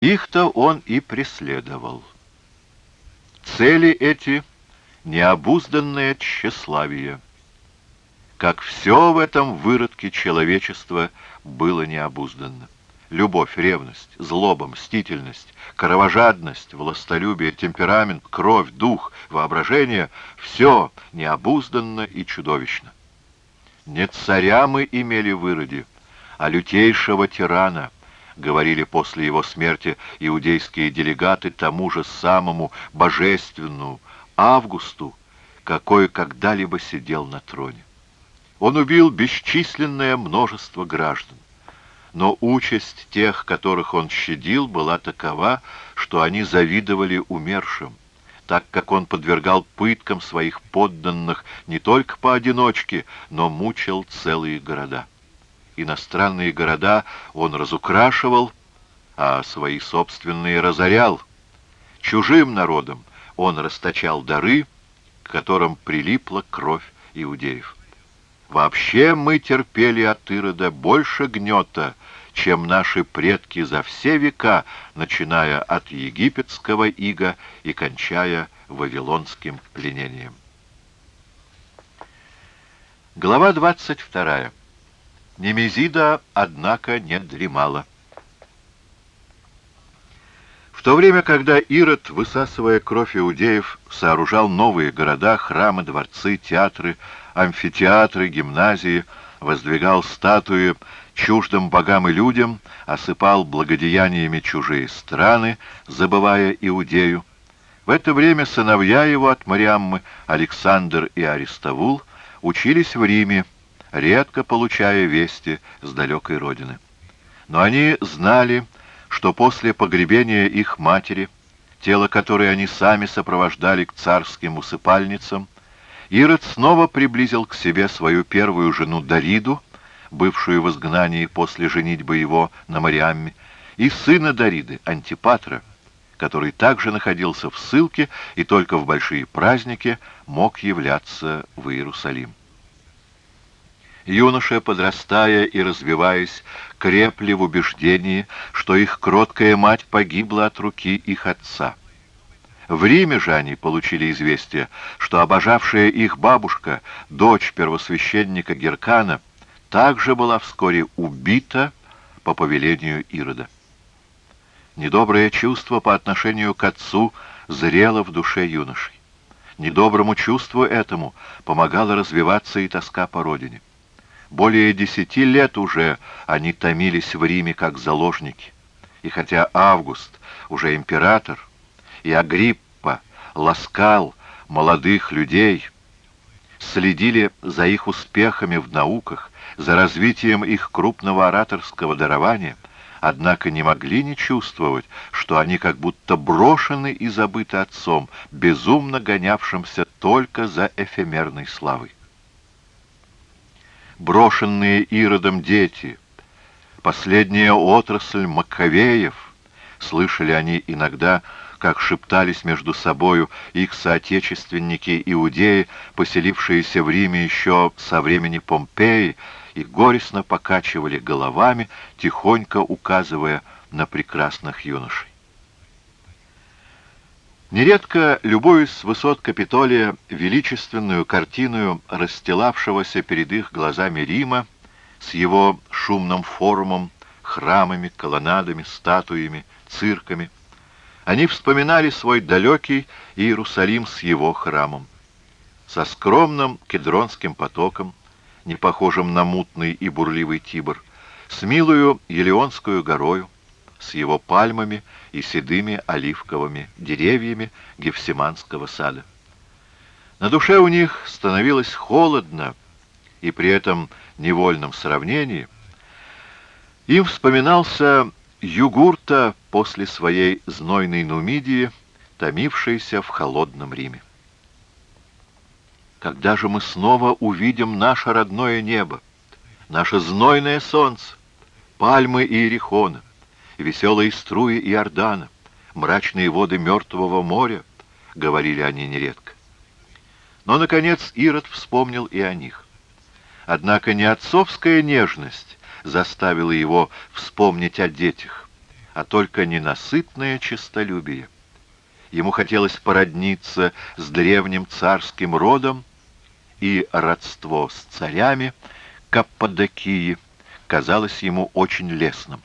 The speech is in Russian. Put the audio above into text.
Их-то он и преследовал. Цели эти — необузданное тщеславие. Как все в этом выродке человечества было необузданно. Любовь, ревность, злоба, мстительность, кровожадность, властолюбие, темперамент, кровь, дух, воображение — все необузданно и чудовищно. Не царя мы имели в Ироде, а лютейшего тирана — говорили после его смерти иудейские делегаты тому же самому божественному Августу, какой когда-либо сидел на троне. Он убил бесчисленное множество граждан. Но участь тех, которых он щадил, была такова, что они завидовали умершим, так как он подвергал пыткам своих подданных не только поодиночке, но мучил целые города иностранные города он разукрашивал, а свои собственные разорял. Чужим народам он расточал дары, к которым прилипла кровь иудеев. Вообще мы терпели от Ирода больше гнета, чем наши предки за все века, начиная от египетского ига и кончая вавилонским пленением. Глава двадцать вторая. Немезида, однако, не дремала. В то время, когда Ирод, высасывая кровь иудеев, сооружал новые города, храмы, дворцы, театры, амфитеатры, гимназии, воздвигал статуи чуждым богам и людям, осыпал благодеяниями чужие страны, забывая Иудею, в это время сыновья его от Мариаммы, Александр и Аристовул, учились в Риме, редко получая вести с далекой родины. Но они знали, что после погребения их матери, тело которой они сами сопровождали к царским усыпальницам, Ирод снова приблизил к себе свою первую жену Дариду, бывшую в изгнании после женитьбы его на Мариамме, и сына Дариды, Антипатра, который также находился в ссылке и только в большие праздники мог являться в Иерусалим. Юноши, подрастая и развиваясь, крепли в убеждении, что их кроткая мать погибла от руки их отца. В Риме же они получили известие, что обожавшая их бабушка, дочь первосвященника Геркана, также была вскоре убита по повелению Ирода. Недоброе чувство по отношению к отцу зрело в душе юношей. Недоброму чувству этому помогала развиваться и тоска по родине. Более десяти лет уже они томились в Риме как заложники. И хотя Август уже император, и Агриппа ласкал молодых людей, следили за их успехами в науках, за развитием их крупного ораторского дарования, однако не могли не чувствовать, что они как будто брошены и забыты отцом, безумно гонявшимся только за эфемерной славой брошенные Иродом дети, последняя отрасль Маковеев, слышали они иногда, как шептались между собою их соотечественники-иудеи, поселившиеся в Риме еще со времени Помпеи, и горестно покачивали головами, тихонько указывая на прекрасных юношей. Нередко, любуясь с высот Капитолия величественную картину расстилавшегося перед их глазами Рима с его шумным форумом, храмами, колоннадами, статуями, цирками, они вспоминали свой далекий Иерусалим с его храмом, со скромным кедронским потоком, не похожим на мутный и бурливый Тибр, с милую Елеонскую горою, с его пальмами и седыми оливковыми деревьями Гефсиманского сада. На душе у них становилось холодно, и при этом невольном сравнении им вспоминался Югурта после своей знойной Нумидии, томившейся в холодном Риме. Когда же мы снова увидим наше родное небо, наше знойное солнце, пальмы и ирихона, веселые струи Иордана, мрачные воды Мертвого моря, — говорили они нередко. Но, наконец, Ирод вспомнил и о них. Однако не отцовская нежность заставила его вспомнить о детях, а только ненасытное честолюбие. Ему хотелось породниться с древним царским родом, и родство с царями Каппадокии казалось ему очень лестным.